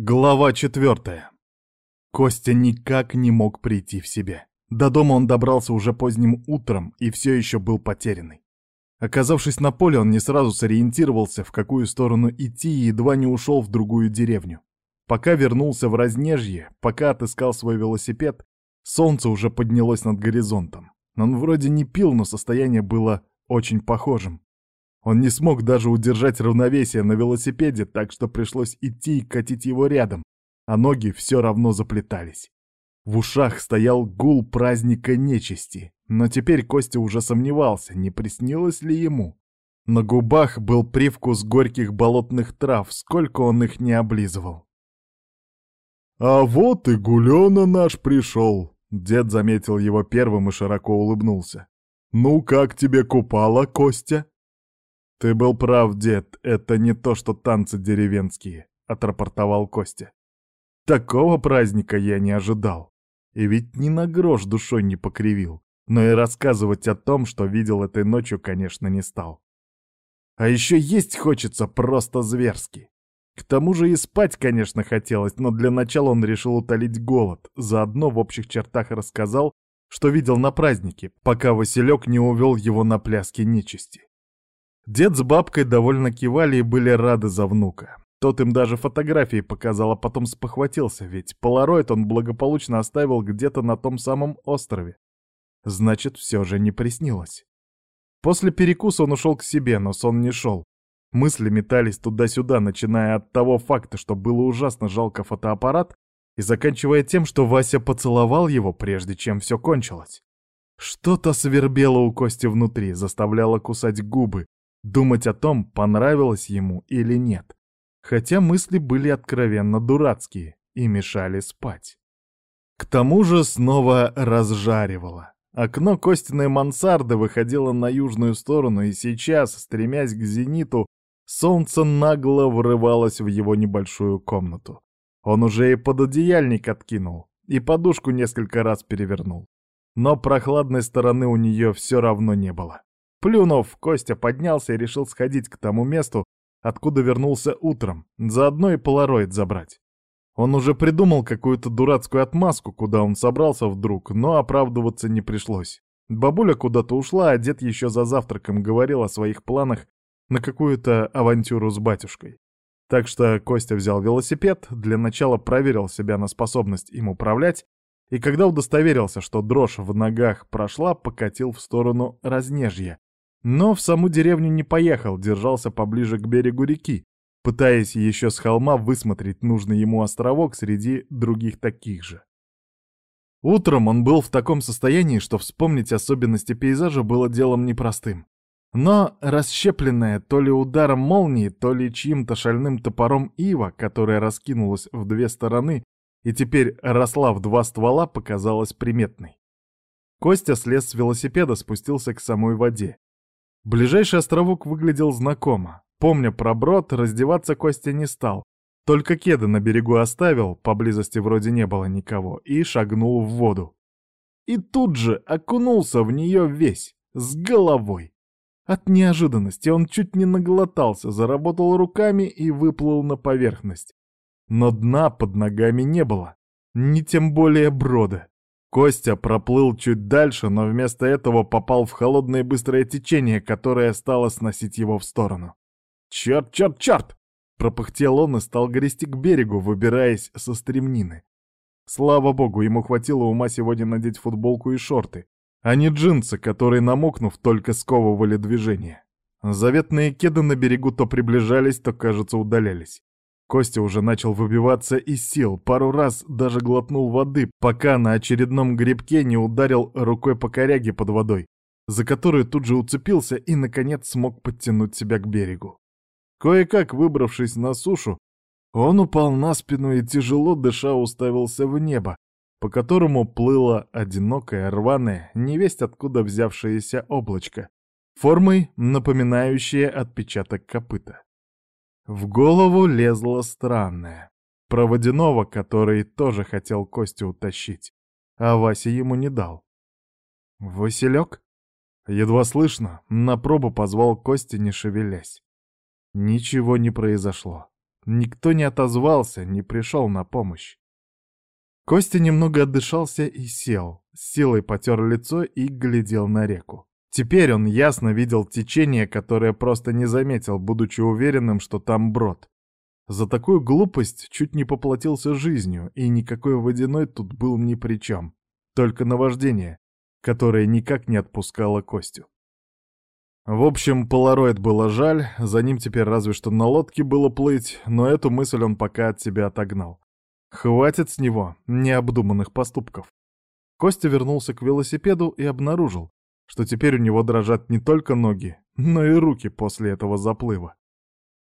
Глава четвертая. Костя никак не мог прийти в себя. До дома он добрался уже поздним утром и все еще был потерянный. Оказавшись на поле, он не сразу сориентировался, в какую сторону идти, и едва не ушел в другую деревню. Пока вернулся в Разнежье, пока отыскал свой велосипед, солнце уже поднялось над горизонтом. Он вроде не пил, но состояние было очень похожим. Он не смог даже удержать равновесие на велосипеде, так что пришлось идти и катить его рядом, а ноги все равно заплетались. В ушах стоял гул праздника нечисти, но теперь Костя уже сомневался, не приснилось ли ему. На губах был привкус горьких болотных трав, сколько он их не облизывал. «А вот и Гулёна наш пришел!» Дед заметил его первым и широко улыбнулся. «Ну, как тебе купала, Костя?» «Ты был прав, дед, это не то, что танцы деревенские», — отрапортовал Костя. «Такого праздника я не ожидал. И ведь ни на грош душой не покривил, но и рассказывать о том, что видел этой ночью, конечно, не стал. А еще есть хочется просто зверски. К тому же и спать, конечно, хотелось, но для начала он решил утолить голод, заодно в общих чертах рассказал, что видел на празднике, пока Василек не увел его на пляски нечисти. Дед с бабкой довольно кивали и были рады за внука. Тот им даже фотографии показал, а потом спохватился, ведь полароид он благополучно оставил где-то на том самом острове. Значит, все же не приснилось. После перекуса он ушел к себе, но сон не шел. Мысли метались туда-сюда, начиная от того факта, что было ужасно жалко фотоаппарат, и заканчивая тем, что Вася поцеловал его, прежде чем все кончилось. Что-то свербело у Кости внутри, заставляло кусать губы, думать о том, понравилось ему или нет. Хотя мысли были откровенно дурацкие и мешали спать. К тому же снова разжаривало. Окно Костиной мансарды выходило на южную сторону, и сейчас, стремясь к зениту, солнце нагло врывалось в его небольшую комнату. Он уже и пододеяльник откинул, и подушку несколько раз перевернул. Но прохладной стороны у нее все равно не было. Плюнув, Костя поднялся и решил сходить к тому месту, откуда вернулся утром, заодно и полароид забрать. Он уже придумал какую-то дурацкую отмазку, куда он собрался вдруг, но оправдываться не пришлось. Бабуля куда-то ушла, а дед еще за завтраком говорил о своих планах на какую-то авантюру с батюшкой. Так что Костя взял велосипед, для начала проверил себя на способность им управлять, и когда удостоверился, что дрожь в ногах прошла, покатил в сторону Разнежья, но в саму деревню не поехал, держался поближе к берегу реки, пытаясь еще с холма высмотреть нужный ему островок среди других таких же. Утром он был в таком состоянии, что вспомнить особенности пейзажа было делом непростым. Но расщепленная то ли ударом молнии, то ли чьим-то шальным топором ива, которая раскинулась в две стороны и теперь росла в два ствола, показалась приметной. Костя слез с велосипеда, спустился к самой воде. Ближайший островок выглядел знакомо. Помня про брод, раздеваться Костя не стал. Только кеды на берегу оставил, поблизости вроде не было никого, и шагнул в воду. И тут же окунулся в нее весь, с головой. От неожиданности он чуть не наглотался, заработал руками и выплыл на поверхность. Но дна под ногами не было, ни тем более брода. Костя проплыл чуть дальше, но вместо этого попал в холодное быстрое течение, которое стало сносить его в сторону. «Черт, черт, черт!» — пропыхтел он и стал грести к берегу, выбираясь со стремнины. Слава богу, ему хватило ума сегодня надеть футболку и шорты, а не джинсы, которые, намокнув, только сковывали движение. Заветные кеды на берегу то приближались, то, кажется, удалялись. Костя уже начал выбиваться из сил, пару раз даже глотнул воды, пока на очередном грибке не ударил рукой по коряге под водой, за которую тут же уцепился и, наконец, смог подтянуть себя к берегу. Кое-как выбравшись на сушу, он упал на спину и, тяжело дыша, уставился в небо, по которому плыло одинокое, рваное, невесть откуда взявшееся облачко, формой напоминающее отпечаток копыта. В голову лезло странное. Про водяного, который тоже хотел Костю утащить, а Вася ему не дал. «Василек?» Едва слышно, на пробу позвал Костя, не шевелясь. Ничего не произошло. Никто не отозвался, не пришел на помощь. Костя немного отдышался и сел, с силой потер лицо и глядел на реку. Теперь он ясно видел течение, которое просто не заметил, будучи уверенным, что там брод. За такую глупость чуть не поплатился жизнью, и никакой водяной тут был ни при чем. Только наваждение, которое никак не отпускало Костю. В общем, полароид было жаль, за ним теперь разве что на лодке было плыть, но эту мысль он пока от себя отогнал. Хватит с него необдуманных поступков. Костя вернулся к велосипеду и обнаружил, что теперь у него дрожат не только ноги, но и руки после этого заплыва.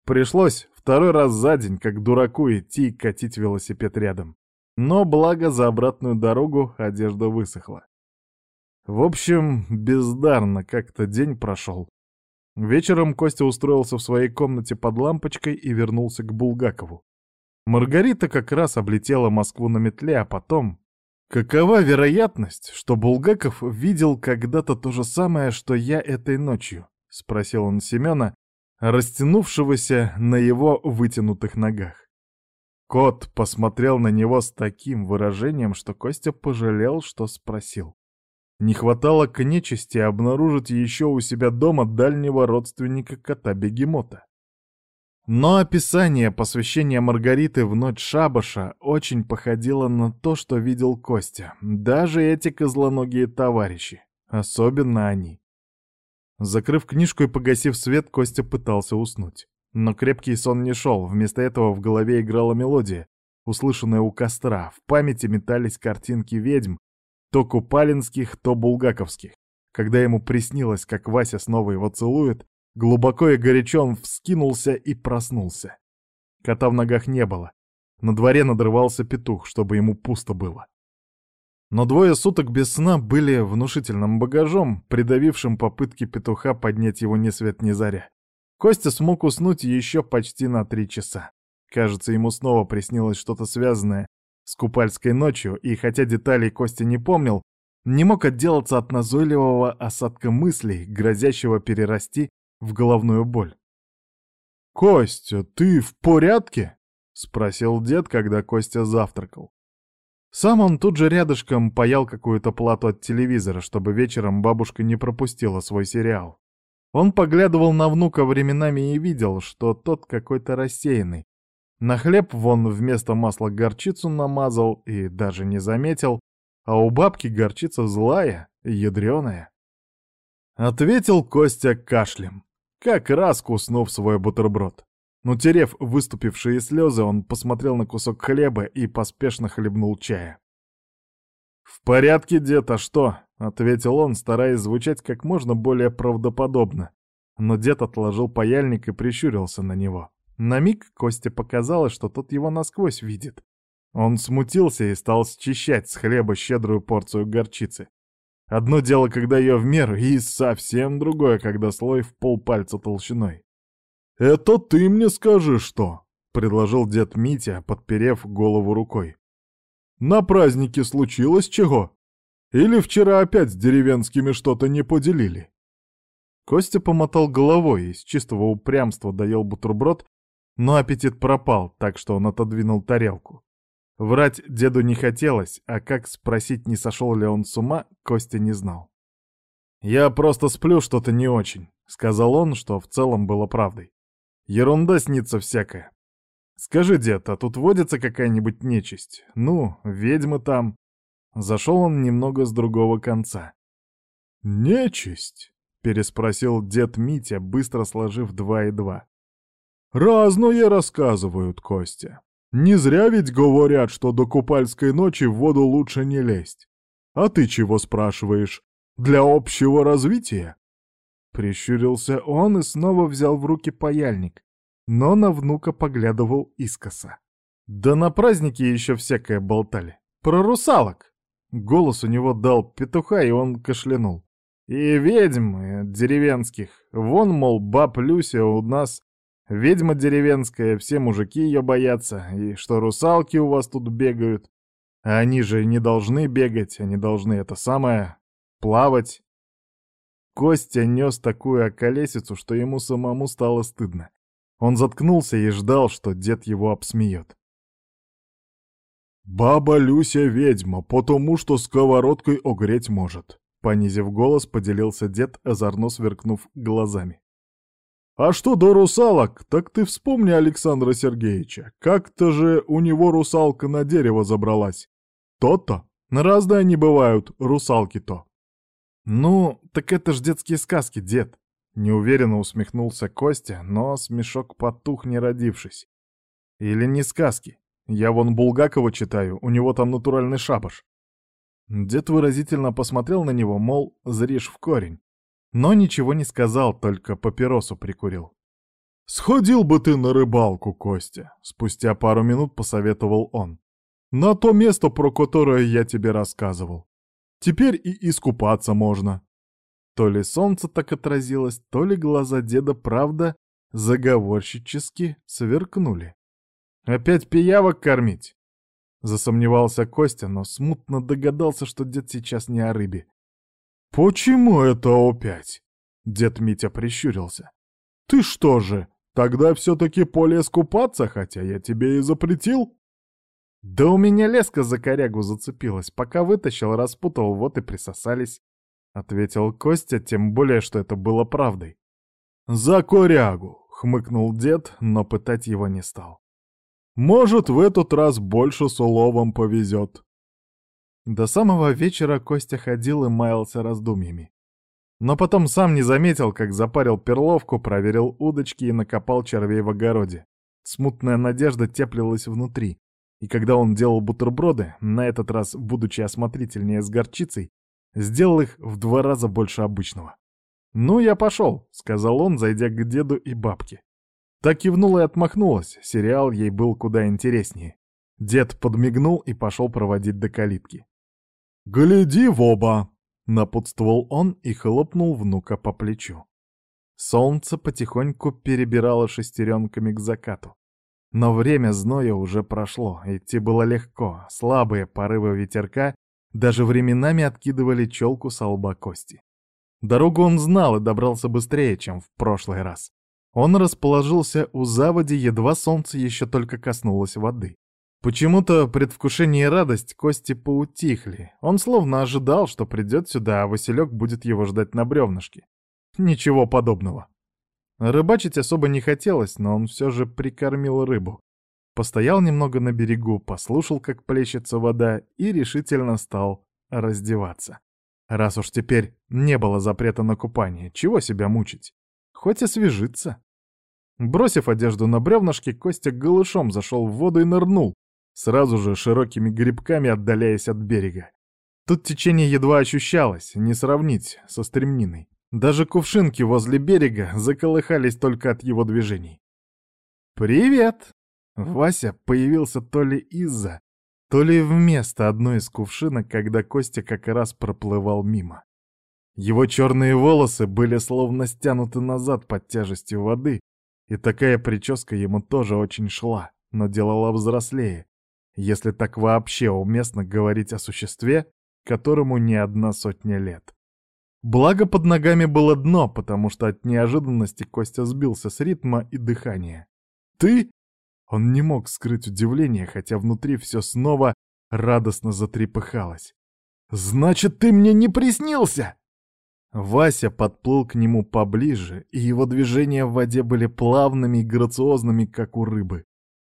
Пришлось второй раз за день, как дураку, идти и катить велосипед рядом. Но благо за обратную дорогу одежда высохла. В общем, бездарно как-то день прошел. Вечером Костя устроился в своей комнате под лампочкой и вернулся к Булгакову. Маргарита как раз облетела Москву на метле, а потом... Какова вероятность, что Булгаков видел когда-то то же самое, что я этой ночью? — спросил он Семена, растянувшегося на его вытянутых ногах. Кот посмотрел на него с таким выражением, что Костя пожалел, что спросил. Не хватало к нечисти обнаружить еще у себя дома дальнего родственника кота-бегемота. Но описание посвящения Маргариты в ночь шабаша очень походило на то, что видел Костя. Даже эти козлоногие товарищи. Особенно они. Закрыв книжку и погасив свет, Костя пытался уснуть. Но крепкий сон не шел, вместо этого в голове играла мелодия, услышанная у костра, в памяти метались картинки ведьм, то купалинских, то булгаковских. Когда ему приснилось, как Вася снова его целует, глубоко и горячо он вскинулся и проснулся. Кота в ногах не было. На дворе надрывался петух, чтобы ему пусто было. Но двое суток без сна были внушительным багажом, придавившим попытки петуха поднять его ни свет ни заря. Костя смог уснуть еще почти на три часа. Кажется, ему снова приснилось что-то связанное с купальской ночью, и хотя деталей Костя не помнил, не мог отделаться от назойливого осадка мыслей, грозящего перерасти в головную боль. «Костя, ты в порядке?» — спросил дед, когда Костя завтракал. Сам он тут же рядышком паял какую-то плату от телевизора, чтобы вечером бабушка не пропустила свой сериал. Он поглядывал на внука временами и видел, что тот какой-то рассеянный. На хлеб вон вместо масла горчицу намазал и даже не заметил, а у бабки горчица злая, ядреная. Ответил Костя кашлем, как раз куснув свой бутерброд. Утерев выступившие слезы, он посмотрел на кусок хлеба и поспешно хлебнул чая. «В порядке, дед, а что?» — ответил он, стараясь звучать как можно более правдоподобно. Но дед отложил паяльник и прищурился на него. На миг Косте показалось, что тот его насквозь видит. Он смутился и стал счищать с хлеба щедрую порцию горчицы. Одно дело, когда ее в меру, и совсем другое, когда слой в полпальца толщиной. «Это ты мне скажи, что?» — предложил дед Митя, подперев голову рукой. «На празднике случилось чего? Или вчера опять с деревенскими что-то не поделили?» Костя помотал головой и с чистого упрямства доел бутерброд, но аппетит пропал, так что он отодвинул тарелку. Врать деду не хотелось, а как спросить, не сошел ли он с ума, Костя не знал. «Я просто сплю что-то не очень», — сказал он, что в целом было правдой. Ерунда снится всякая. Скажи, дед, а тут водится какая-нибудь нечисть? Ну, ведьмы там. Зашел он немного с другого конца. «Нечисть?» — переспросил дед Митя, быстро сложив два и два. «Разное рассказывают, Костя. Не зря ведь говорят, что до купальской ночи в воду лучше не лезть. А ты чего спрашиваешь? Для общего развития?» Прищурился он и снова взял в руки паяльник, но на внука поглядывал искоса. Да на празднике еще всякое болтали. Про русалок. Голос у него дал петуха, и он кашлянул. И ведьм деревенских. Вон, мол, баб Люся у нас ведьма деревенская, все мужики ее боятся, и что русалки у вас тут бегают. А они же не должны бегать, они должны это самое плавать. Костя нес такую околесицу, что ему самому стало стыдно. Он заткнулся и ждал, что дед его обсмеет. «Баба Люся ведьма, потому что сковородкой огреть может», — понизив голос, поделился дед, озорно сверкнув глазами. «А что до русалок, так ты вспомни Александра Сергеевича. Как-то же у него русалка на дерево забралась. То-то. Разные они бывают, русалки-то». «Ну, так это ж детские сказки, дед», — неуверенно усмехнулся Костя, но смешок потух, не родившись. «Или не сказки?» Я вон Булгакова читаю, у него там натуральный шабаш. Дед выразительно посмотрел на него, мол, зришь в корень. Но ничего не сказал, только папиросу прикурил. «Сходил бы ты на рыбалку, Костя», — спустя пару минут посоветовал он. «На то место, про которое я тебе рассказывал. Теперь и искупаться можно». То ли солнце так отразилось, то ли глаза деда, правда, заговорщически сверкнули. Опять пиявок кормить? Засомневался Костя, но смутно догадался, что дед сейчас не о рыбе. «Почему это опять?» Дед Митя прищурился. «Ты что же, тогда все-таки полез купаться, хотя я тебе и запретил?» «Да у меня леска за корягу зацепилась. Пока вытащил, распутал, вот и присосались», — ответил Костя, тем более, что это было правдой. «За корягу!» — хмыкнул дед, но пытать его не стал. Может, в этот раз больше с уловом повезет. До самого вечера Костя ходил и маялся раздумьями. Но потом сам не заметил, как запарил перловку, проверил удочки и накопал червей в огороде. Смутная надежда теплилась внутри, и когда он делал бутерброды, на этот раз, будучи осмотрительнее с горчицей, сделал их в два раза больше обычного. «Ну, я пошел», — сказал он, зайдя к деду и бабке. Так кивнула и отмахнулась, сериал ей был куда интереснее. Дед подмигнул и пошел проводить до калитки. «Гляди в оба!» — напутствовал он и хлопнул внука по плечу. Солнце потихоньку перебирало шестеренками к закату. Но время зноя уже прошло, идти было легко, слабые порывы ветерка даже временами откидывали челку с лба кости. Дорогу он знал и добрался быстрее, чем в прошлый раз. Он расположился у заводи, едва солнце еще только коснулось воды. Почему-то предвкушение и радость Кости поутихли. Он словно ожидал, что придет сюда, а Василек будет его ждать на бревнышке. Ничего подобного. Рыбачить особо не хотелось, но он все же прикормил рыбу. Постоял немного на берегу, послушал, как плещется вода, и решительно стал раздеваться. Раз уж теперь не было запрета на купание, чего себя мучить? Хоть освежиться. Бросив одежду на бревнышке, Костя голышом зашел в воду и нырнул, сразу же широкими грибками отдаляясь от берега. Тут течение едва ощущалось, не сравнить со стремниной. Даже кувшинки возле берега заколыхались только от его движений. «Привет!» Вася появился то ли из-за, то ли вместо одной из кувшинок, когда Костя как раз проплывал мимо. Его черные волосы были словно стянуты назад под тяжестью воды, и такая прическа ему тоже очень шла, но делала взрослее, если так вообще уместно говорить о существе, которому не одна сотня лет. Благо под ногами было дно, потому что от неожиданности Костя сбился с ритма и дыхания. «Ты?» Он не мог скрыть удивление, хотя внутри все снова радостно затрепыхалось. «Значит, ты мне не приснился!» Вася подплыл к нему поближе, и его движения в воде были плавными и грациозными, как у рыбы.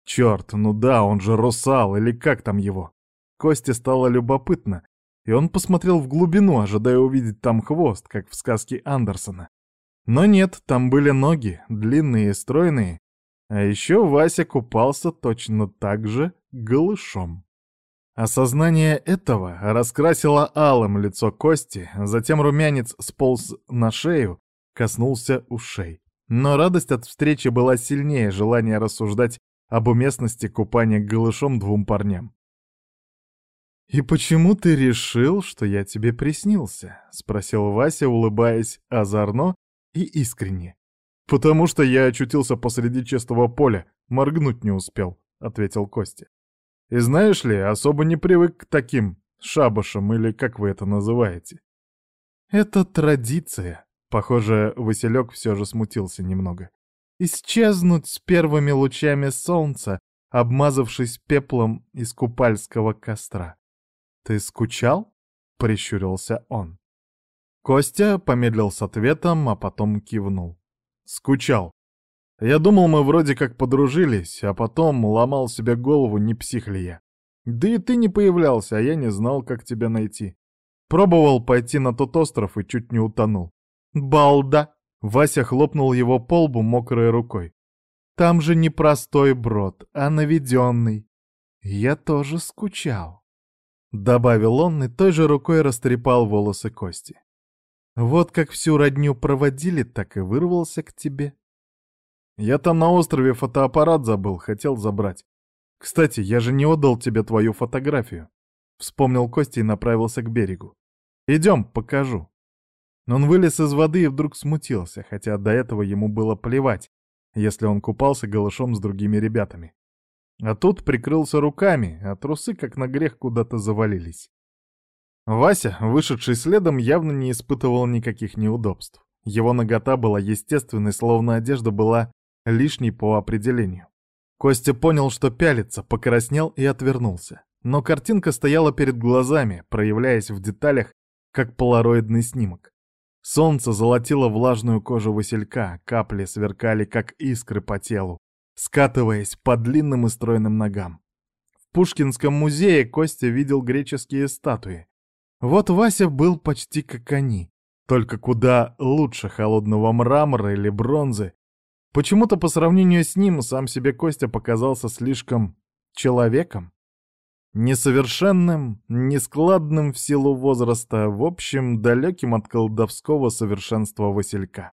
Черт, ну да, он же русал, или как там его? Косте стало любопытно, и он посмотрел в глубину, ожидая увидеть там хвост, как в сказке Андерсона. Но нет, там были ноги, длинные и стройные, а еще Вася купался точно так же голышом. Осознание этого раскрасило алым лицо Кости, затем румянец сполз на шею, коснулся ушей. Но радость от встречи была сильнее желания рассуждать об уместности купания голышом двум парням. «И почему ты решил, что я тебе приснился?» — спросил Вася, улыбаясь озорно и искренне. «Потому что я очутился посреди чистого поля, моргнуть не успел», — ответил Костя. И знаешь ли, особо не привык к таким шабашам, или как вы это называете. Это традиция. Похоже, Василек все же смутился немного. Исчезнуть с первыми лучами солнца, обмазавшись пеплом из купальского костра. «Ты скучал?» — прищурился он. Костя помедлил с ответом, а потом кивнул. «Скучал. Я думал, мы вроде как подружились, а потом ломал себе голову, не псих ли я. Да и ты не появлялся, а я не знал, как тебя найти. Пробовал пойти на тот остров и чуть не утонул. Балда! Вася хлопнул его по лбу мокрой рукой. Там же не простой брод, а наведенный. Я тоже скучал. Добавил он и той же рукой растрепал волосы Кости. Вот как всю родню проводили, так и вырвался к тебе. Я там на острове фотоаппарат забыл, хотел забрать. Кстати, я же не отдал тебе твою фотографию. Вспомнил Костя и направился к берегу. Идем, покажу. Он вылез из воды и вдруг смутился, хотя до этого ему было плевать, если он купался голышом с другими ребятами. А тут прикрылся руками, а трусы как на грех куда-то завалились. Вася, вышедший следом, явно не испытывал никаких неудобств. Его нагота была естественной, словно одежда была лишней по определению. Костя понял, что пялится, покраснел и отвернулся. Но картинка стояла перед глазами, проявляясь в деталях, как полароидный снимок. Солнце золотило влажную кожу василька, капли сверкали, как искры по телу, скатываясь по длинным и стройным ногам. В Пушкинском музее Костя видел греческие статуи. Вот Вася был почти как они, только куда лучше холодного мрамора или бронзы, Почему-то по сравнению с ним сам себе Костя показался слишком человеком. Несовершенным, нескладным в силу возраста, в общем, далеким от колдовского совершенства Василька.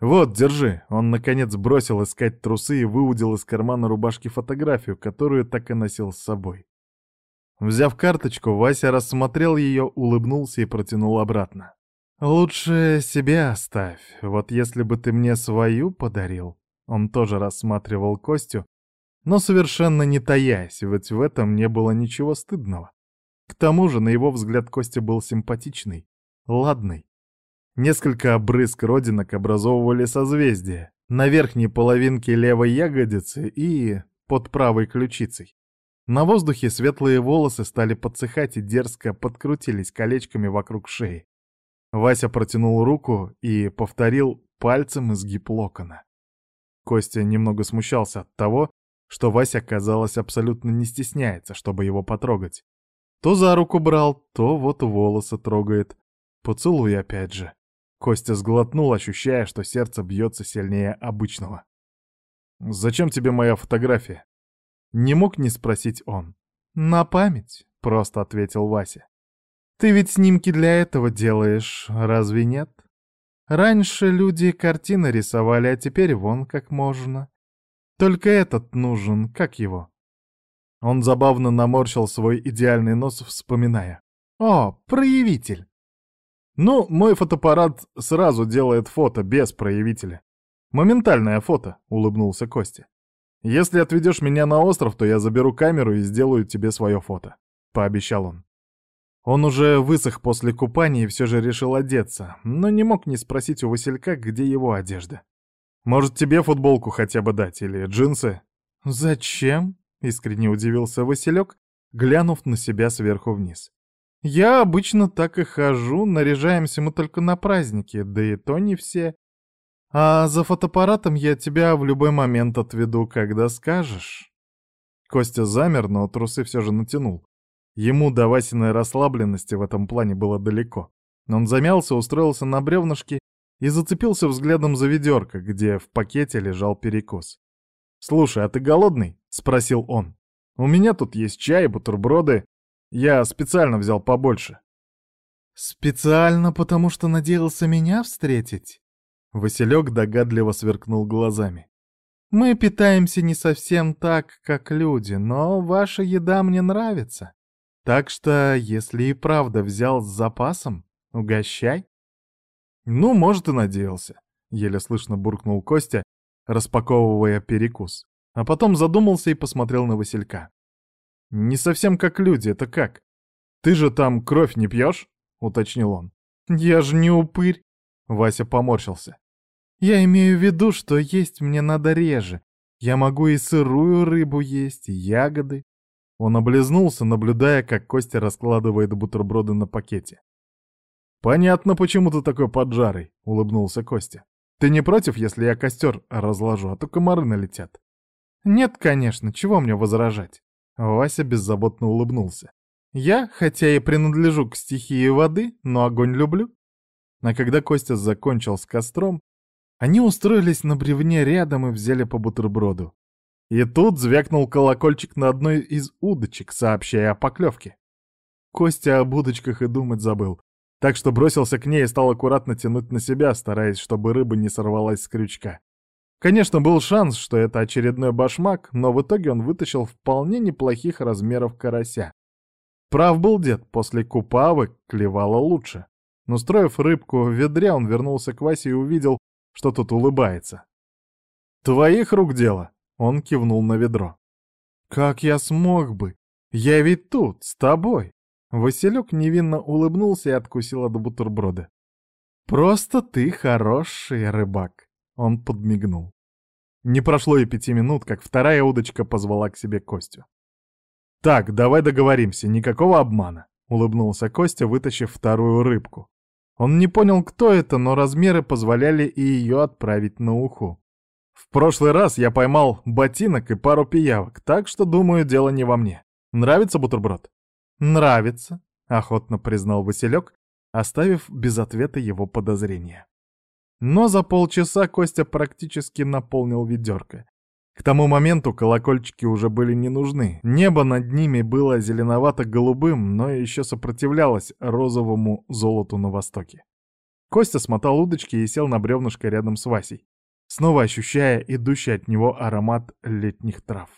«Вот, держи!» Он, наконец, бросил искать трусы и выудил из кармана рубашки фотографию, которую так и носил с собой. Взяв карточку, Вася рассмотрел ее, улыбнулся и протянул обратно. «Лучше себе оставь. Вот если бы ты мне свою подарил...» Он тоже рассматривал Костю, но совершенно не таясь, ведь в этом не было ничего стыдного. К тому же, на его взгляд, Костя был симпатичный, ладный. Несколько обрызг родинок образовывали созвездия. На верхней половинке левой ягодицы и под правой ключицей. На воздухе светлые волосы стали подсыхать и дерзко подкрутились колечками вокруг шеи. Вася протянул руку и повторил пальцем изгиб локона. Костя немного смущался от того, что Вася, казалось, абсолютно не стесняется, чтобы его потрогать. То за руку брал, то вот волосы трогает. Поцелуй опять же. Костя сглотнул, ощущая, что сердце бьется сильнее обычного. «Зачем тебе моя фотография?» Не мог не спросить он. «На память», — просто ответил Вася. Ты ведь снимки для этого делаешь, разве нет? Раньше люди картины рисовали, а теперь вон как можно. Только этот нужен, как его? Он забавно наморщил свой идеальный нос, вспоминая. О, проявитель! Ну, мой фотоаппарат сразу делает фото без проявителя. Моментальное фото, улыбнулся Костя. Если отведешь меня на остров, то я заберу камеру и сделаю тебе свое фото, пообещал он. Он уже высох после купания и все же решил одеться, но не мог не спросить у Василька, где его одежда. «Может, тебе футболку хотя бы дать или джинсы?» «Зачем?» — искренне удивился Василек, глянув на себя сверху вниз. «Я обычно так и хожу, наряжаемся мы только на праздники, да и то не все. А за фотоаппаратом я тебя в любой момент отведу, когда скажешь». Костя замер, но трусы все же натянул. Ему до Васиной расслабленности в этом плане было далеко. Он замялся, устроился на бревнышке и зацепился взглядом за ведерко, где в пакете лежал перекус. «Слушай, а ты голодный?» — спросил он. «У меня тут есть чай, бутерброды. Я специально взял побольше». «Специально, потому что надеялся меня встретить?» Василек догадливо сверкнул глазами. «Мы питаемся не совсем так, как люди, но ваша еда мне нравится. Так что, если и правда взял с запасом, угощай. Ну, может, и надеялся. Еле слышно буркнул Костя, распаковывая перекус. А потом задумался и посмотрел на Василька. «Не совсем как люди, это как? Ты же там кровь не пьешь?» — уточнил он. «Я же не упырь!» — Вася поморщился. Я имею в виду, что есть мне надо реже. Я могу и сырую рыбу есть, и ягоды. Он облизнулся, наблюдая, как Костя раскладывает бутерброды на пакете. «Понятно, почему ты такой поджарый», — улыбнулся Костя. «Ты не против, если я костер разложу, а то комары налетят?» «Нет, конечно, чего мне возражать?» Вася беззаботно улыбнулся. «Я, хотя и принадлежу к стихии воды, но огонь люблю». А когда Костя закончил с костром, они устроились на бревне рядом и взяли по бутерброду. И тут звякнул колокольчик на одной из удочек, сообщая о поклевке. Костя об удочках и думать забыл, так что бросился к ней и стал аккуратно тянуть на себя, стараясь, чтобы рыба не сорвалась с крючка. Конечно, был шанс, что это очередной башмак, но в итоге он вытащил вполне неплохих размеров карася. Прав был дед, после купавы клевало лучше. Но строив рыбку в ведре, он вернулся к Васе и увидел, что тот улыбается. «Твоих рук дело!» — он кивнул на ведро. «Как я смог бы? Я ведь тут, с тобой!» Василек невинно улыбнулся и откусил от бутерброда. «Просто ты хороший рыбак!» Он подмигнул. Не прошло и пяти минут, как вторая удочка позвала к себе Костю. «Так, давай договоримся, никакого обмана», — улыбнулся Костя, вытащив вторую рыбку. Он не понял, кто это, но размеры позволяли и ее отправить на уху. В прошлый раз я поймал ботинок и пару пиявок, так что, думаю, дело не во мне. Нравится бутерброд? Нравится, охотно признал Василек, оставив без ответа его подозрения. Но за полчаса Костя практически наполнил ведерко. К тому моменту колокольчики уже были не нужны. Небо над ними было зеленовато-голубым, но еще сопротивлялось розовому золоту на востоке. Костя смотал удочки и сел на бревнышко рядом с Васей, снова ощущая идущий от него аромат летних трав.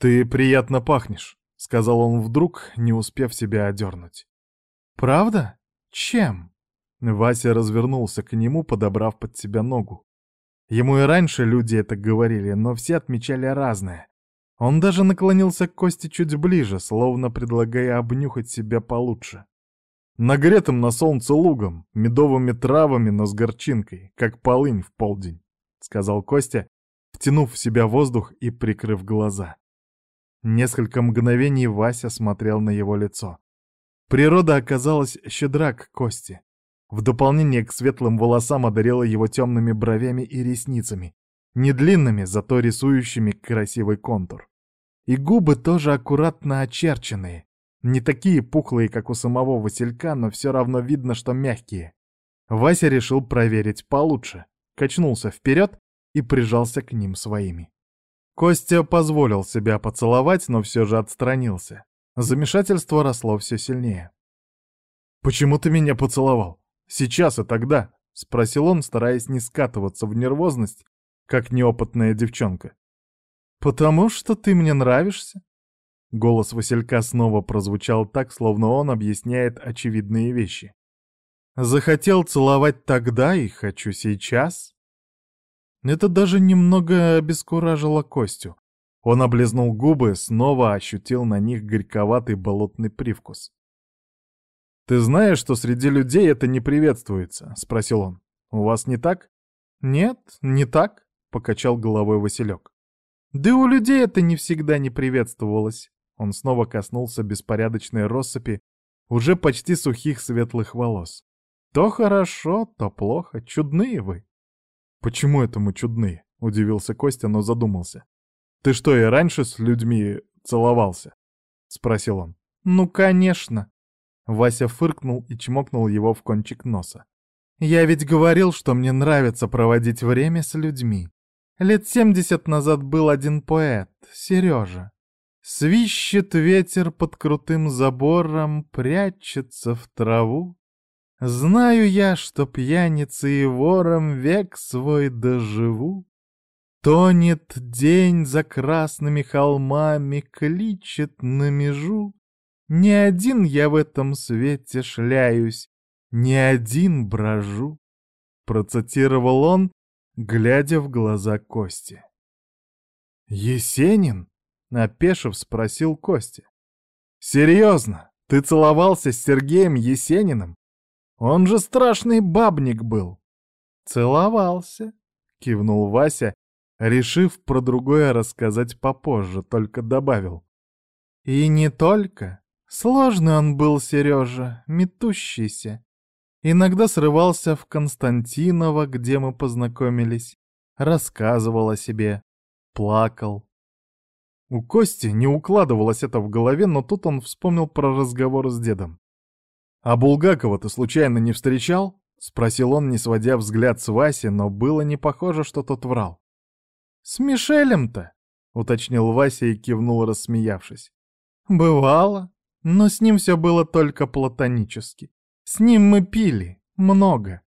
«Ты приятно пахнешь», — сказал он вдруг, не успев себя одернуть. «Правда? Чем?» Вася развернулся к нему, подобрав под себя ногу. Ему и раньше люди это говорили, но все отмечали разное. Он даже наклонился к Косте чуть ближе, словно предлагая обнюхать себя получше. Нагретым на солнце лугом, медовыми травами, но с горчинкой, как полынь в полдень, — сказал Костя, втянув в себя воздух и прикрыв глаза. Несколько мгновений Вася смотрел на его лицо. Природа оказалась щедра к Косте. В дополнение к светлым волосам одарила его темными бровями и ресницами, не длинными, зато рисующими красивый контур. И губы тоже аккуратно очерченные, не такие пухлые, как у самого Василька, но все равно видно, что мягкие. Вася решил проверить получше, качнулся вперед и прижался к ним своими. Костя позволил себя поцеловать, но все же отстранился. Замешательство росло все сильнее. «Почему ты меня поцеловал?» Сейчас и тогда?» — спросил он, стараясь не скатываться в нервозность, как неопытная девчонка. «Потому что ты мне нравишься?» Голос Василька снова прозвучал так, словно он объясняет очевидные вещи. «Захотел целовать тогда и хочу сейчас?» Это даже немного обескуражило Костю. Он облизнул губы, снова ощутил на них горьковатый болотный привкус. «Ты знаешь, что среди людей это не приветствуется?» — спросил он. «У вас не так?» «Нет, не так», — покачал головой Василек. «Да у людей это не всегда не приветствовалось». Он снова коснулся беспорядочной россыпи уже почти сухих светлых волос. «То хорошо, то плохо. Чудные вы». «Почему это мы чудные?» — удивился Костя, но задумался. «Ты что, и раньше с людьми целовался?» — спросил он. «Ну, конечно», Вася фыркнул и чмокнул его в кончик носа. «Я ведь говорил, что мне нравится проводить время с людьми. Лет семьдесят назад был один поэт, Сережа. Свищет ветер под крутым забором, прячется в траву. Знаю я, что пьяницей и вором век свой доживу. Тонет день за красными холмами, кличет на межу. Не один я в этом свете шляюсь, не один брожу, процитировал он, глядя в глаза Кости. Есенин? Опешив, спросил Костя. Серьезно, ты целовался с Сергеем Есениным? Он же страшный бабник был. Целовался, кивнул Вася, решив про другое рассказать попозже, только добавил. И не только. Сложный он был, Сережа, метущийся. Иногда срывался в Константиново, где мы познакомились, рассказывал о себе, плакал. У Кости не укладывалось это в голове, но тут он вспомнил про разговор с дедом. «А Булгакова ты случайно не встречал?» — спросил он, не сводя взгляд с Васи, но было не похоже, что тот врал. «С Мишелем-то?» — уточнил Вася и кивнул, рассмеявшись. «Бывало, но с ним все было только платонически. С ним мы пили, много.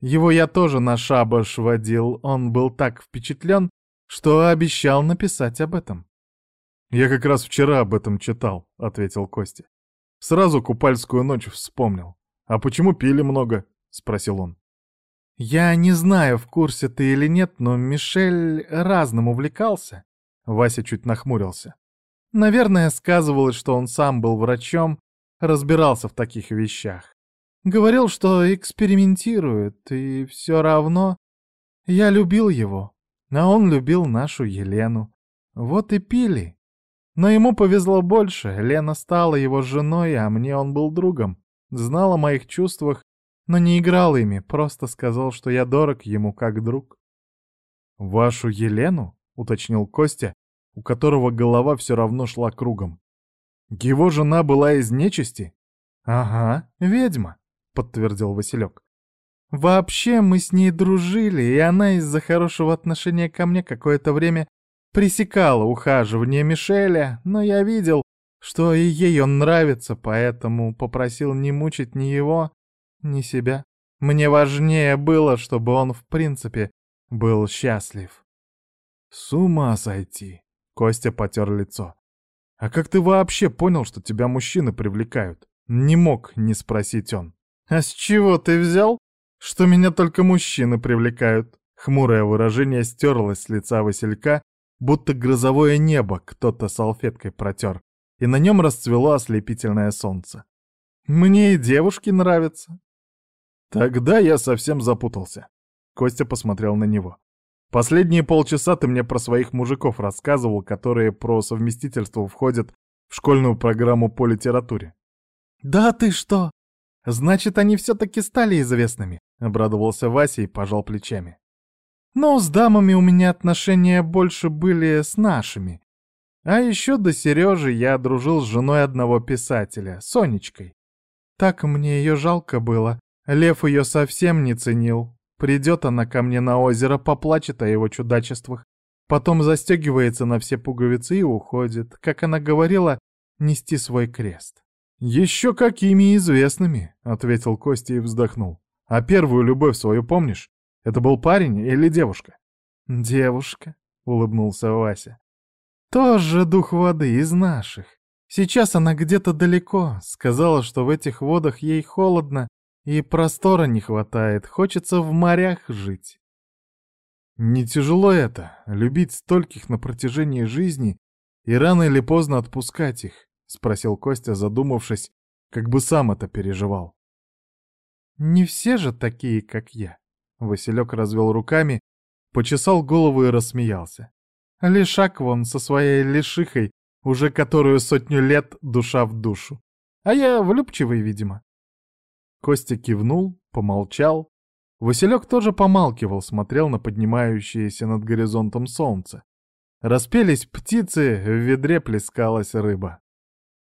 Его я тоже на шабаш водил, он был так впечатлен, что обещал написать об этом. «Я как раз вчера об этом читал», — ответил Костя. «Сразу купальскую ночь вспомнил. А почему пили много?» — спросил он. «Я не знаю, в курсе ты или нет, но Мишель разным увлекался». Вася чуть нахмурился. Наверное, сказывалось, что он сам был врачом, разбирался в таких вещах. Говорил, что экспериментирует, и все равно я любил его, а он любил нашу Елену. Вот и пили. Но ему повезло больше, Лена стала его женой, а мне он был другом. Знал о моих чувствах, но не играл ими, просто сказал, что я дорог ему как друг. «Вашу Елену?» — уточнил Костя, у которого голова все равно шла кругом. «Его жена была из нечисти?» «Ага, ведьма», — подтвердил Василек. «Вообще мы с ней дружили, и она из-за хорошего отношения ко мне какое-то время пресекала ухаживание Мишеля, но я видел, что и ей он нравится, поэтому попросил не мучить ни его, ни себя. Мне важнее было, чтобы он в принципе был счастлив. С ума сойти. Костя потер лицо. А как ты вообще понял, что тебя мужчины привлекают? Не мог не спросить он. А с чего ты взял, что меня только мужчины привлекают? Хмурое выражение стерлось с лица Василька, будто грозовое небо кто-то салфеткой протер, и на нем расцвело ослепительное солнце. Мне и девушки нравятся. Тогда я совсем запутался. Костя посмотрел на него. Последние полчаса ты мне про своих мужиков рассказывал, которые про совместительство входят в школьную программу по литературе. Да ты что? Значит, они все-таки стали известными, обрадовался Вася и пожал плечами. Но с дамами у меня отношения больше были с нашими. А еще до Сережи я дружил с женой одного писателя, Сонечкой. Так мне ее жалко было. Лев ее совсем не ценил. Придет она ко мне на озеро, поплачет о его чудачествах. Потом застегивается на все пуговицы и уходит, как она говорила, нести свой крест. «Еще какими известными», — ответил Костя и вздохнул. «А первую любовь свою помнишь? Это был парень или девушка?» «Девушка», — улыбнулся Вася. «Тоже дух воды из наших. Сейчас она где-то далеко. Сказала, что в этих водах ей холодно и простора не хватает. Хочется в морях жить». «Не тяжело это, любить стольких на протяжении жизни и рано или поздно отпускать их?» — спросил Костя, задумавшись, как бы сам это переживал. «Не все же такие, как я», Василек развел руками, почесал голову и рассмеялся. Лишак вон со своей лишихой, уже которую сотню лет душа в душу. А я влюбчивый, видимо. Костя кивнул, помолчал. Василек тоже помалкивал, смотрел на поднимающееся над горизонтом солнце. Распелись птицы, в ведре плескалась рыба.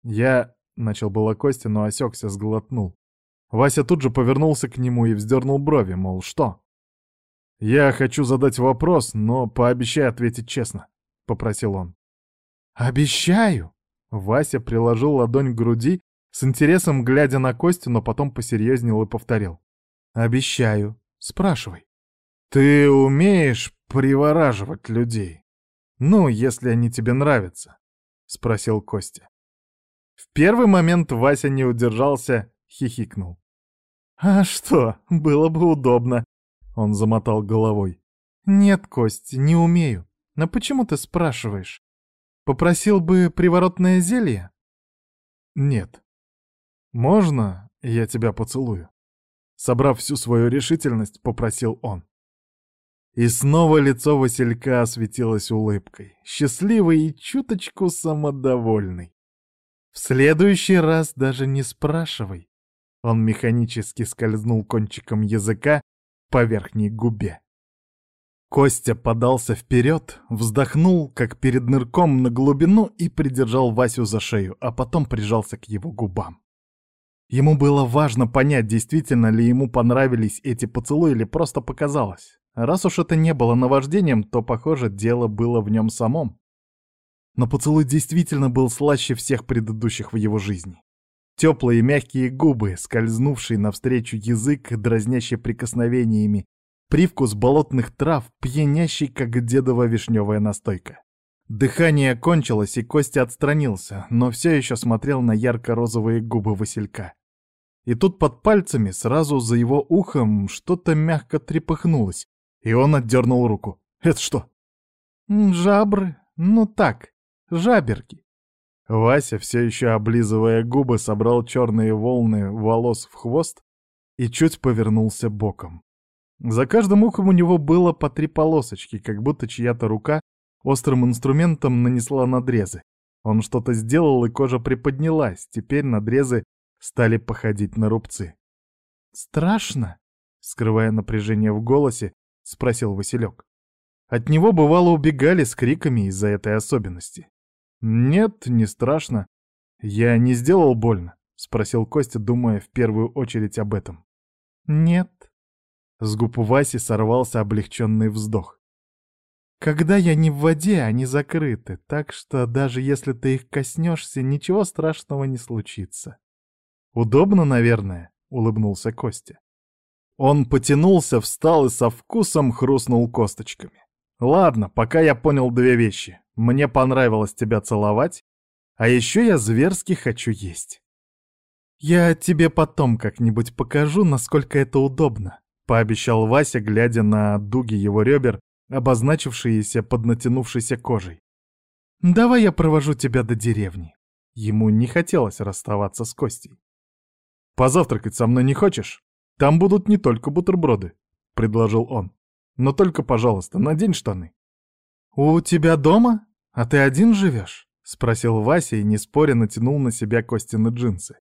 Я... — начал было Костя, но осекся, сглотнул. Вася тут же повернулся к нему и вздернул брови, мол, что? «Я хочу задать вопрос, но пообещай ответить честно», — попросил он. «Обещаю!» Вася приложил ладонь к груди, с интересом глядя на Костю, но потом посерьезнел и повторил. «Обещаю. Спрашивай». «Ты умеешь привораживать людей? Ну, если они тебе нравятся?» — спросил Костя. В первый момент Вася не удержался, хихикнул. «А что, было бы удобно», он замотал головой. «Нет, Кость, не умею. Но почему ты спрашиваешь? Попросил бы приворотное зелье?» «Нет. Можно я тебя поцелую?» Собрав всю свою решительность, попросил он. И снова лицо Василька осветилось улыбкой, счастливой и чуточку самодовольной. «В следующий раз даже не спрашивай». Он механически скользнул кончиком языка по верхней губе. Костя подался вперед, вздохнул, как перед нырком на глубину, и придержал Васю за шею, а потом прижался к его губам. Ему было важно понять, действительно ли ему понравились эти поцелуи или просто показалось. Раз уж это не было наваждением, то, похоже, дело было в нем самом. Но поцелуй действительно был слаще всех предыдущих в его жизни. Теплые мягкие губы, скользнувший навстречу язык, дразнящий прикосновениями, Привкус болотных трав, пьянящий, как дедова вишневая настойка. Дыхание кончилось, и Костя отстранился, но все еще смотрел на ярко-розовые губы Василька. И тут под пальцами, сразу за его ухом, что-то мягко трепыхнулось, и он отдернул руку. «Это что?» «Жабры. Ну так, жаберки». Вася, все еще облизывая губы, собрал черные волны волос в хвост и чуть повернулся боком. За каждым ухом у него было по три полосочки, как будто чья-то рука острым инструментом нанесла надрезы. Он что-то сделал, и кожа приподнялась. Теперь надрезы стали походить на рубцы. «Страшно?» — скрывая напряжение в голосе, спросил Василек. От него бывало убегали с криками из-за этой особенности. «Нет, не страшно. Я не сделал больно?» — спросил Костя, думая в первую очередь об этом. «Нет», с губ Васи сорвался облегченный вздох. «Когда я не в воде, они закрыты, так что даже если ты их коснешься, ничего страшного не случится». «Удобно, наверное», — улыбнулся Костя. Он потянулся, встал и со вкусом хрустнул косточками. «Ладно, пока я понял две вещи. Мне понравилось тебя целовать, а еще я зверски хочу есть. Я тебе потом как-нибудь покажу, насколько это удобно пообещал Вася, глядя на дуги его ребер, обозначившиеся под натянувшейся кожей. «Давай я провожу тебя до деревни». Ему не хотелось расставаться с Костей. «Позавтракать со мной не хочешь? Там будут не только бутерброды», — предложил он. «Но только, пожалуйста, надень штаны». «У тебя дома? А ты один живешь?» — спросил Вася и, не споря, натянул на себя Костины джинсы.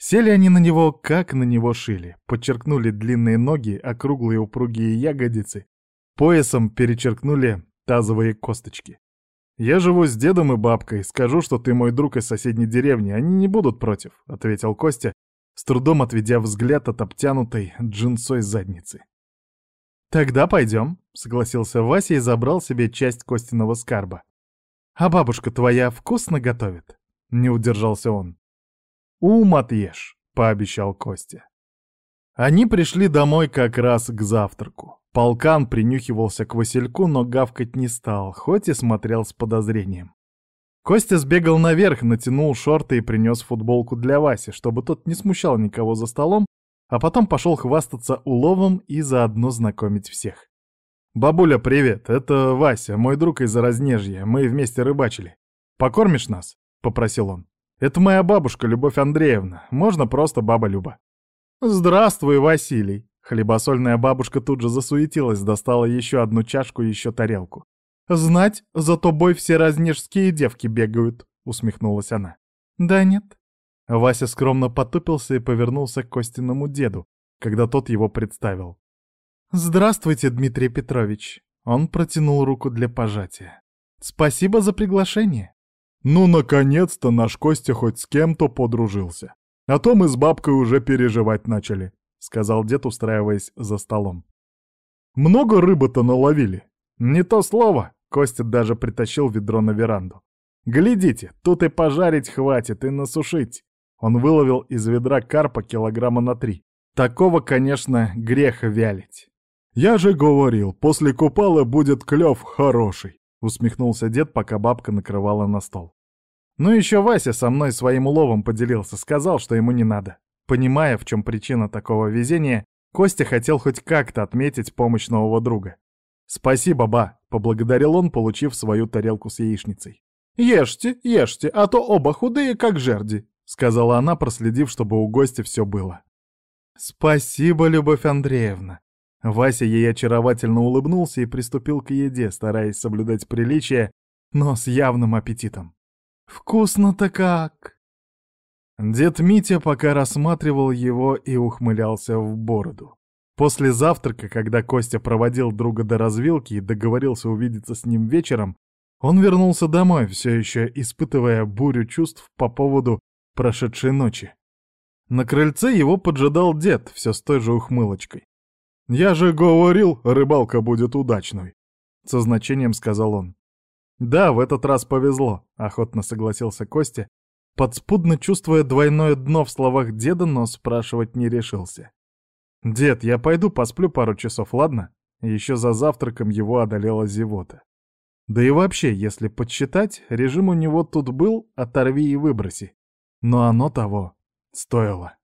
Сели они на него, как на него шили, подчеркнули длинные ноги, округлые упругие ягодицы, поясом перечеркнули тазовые косточки. «Я живу с дедом и бабкой, скажу, что ты мой друг из соседней деревни, они не будут против», — ответил Костя, с трудом отведя взгляд от обтянутой джинсой задницы. «Тогда пойдем», — согласился Вася и забрал себе часть Костиного скарба. «А бабушка твоя вкусно готовит?» — не удержался он. «Ум отъешь», — пообещал Костя. Они пришли домой как раз к завтраку. Полкан принюхивался к Васильку, но гавкать не стал, хоть и смотрел с подозрением. Костя сбегал наверх, натянул шорты и принес футболку для Васи, чтобы тот не смущал никого за столом, а потом пошел хвастаться уловом и заодно знакомить всех. «Бабуля, привет! Это Вася, мой друг из Разнежья. Мы вместе рыбачили. Покормишь нас?» — попросил он. Это моя бабушка, Любовь Андреевна. Можно просто баба Люба. Здравствуй, Василий. Хлебосольная бабушка тут же засуетилась, достала еще одну чашку и еще тарелку. «Знать, за тобой все разнежские девки бегают», — усмехнулась она. «Да нет». Вася скромно потупился и повернулся к Костиному деду, когда тот его представил. «Здравствуйте, Дмитрий Петрович». Он протянул руку для пожатия. «Спасибо за приглашение». Ну, наконец-то наш Костя хоть с кем-то подружился. А то мы с бабкой уже переживать начали, — сказал дед, устраиваясь за столом. Много рыбы-то наловили. Не то слово. Костя даже притащил ведро на веранду. Глядите, тут и пожарить хватит, и насушить. Он выловил из ведра карпа килограмма на три. Такого, конечно, грех вялить. Я же говорил, после купала будет клев хороший. — усмехнулся дед, пока бабка накрывала на стол. «Ну еще Вася со мной своим уловом поделился, сказал, что ему не надо». Понимая, в чем причина такого везения, Костя хотел хоть как-то отметить помощь нового друга. «Спасибо, ба», — поблагодарил он, получив свою тарелку с яичницей. «Ешьте, ешьте, а то оба худые, как жерди», — сказала она, проследив, чтобы у гостя все было. «Спасибо, Любовь Андреевна». Вася ей очаровательно улыбнулся и приступил к еде, стараясь соблюдать приличие, но с явным аппетитом. «Вкусно-то как!» Дед Митя пока рассматривал его и ухмылялся в бороду. После завтрака, когда Костя проводил друга до развилки и договорился увидеться с ним вечером, он вернулся домой, все еще испытывая бурю чувств по поводу прошедшей ночи. На крыльце его поджидал дед, все с той же ухмылочкой. «Я же говорил, рыбалка будет удачной», — со значением сказал он. «Да, в этот раз повезло», — охотно согласился Костя, подспудно чувствуя двойное дно в словах деда, но спрашивать не решился. «Дед, я пойду посплю пару часов, ладно?» Еще за завтраком его одолела зевота. Да и вообще, если подсчитать, режим у него тут был «оторви и выброси». Но оно того стоило.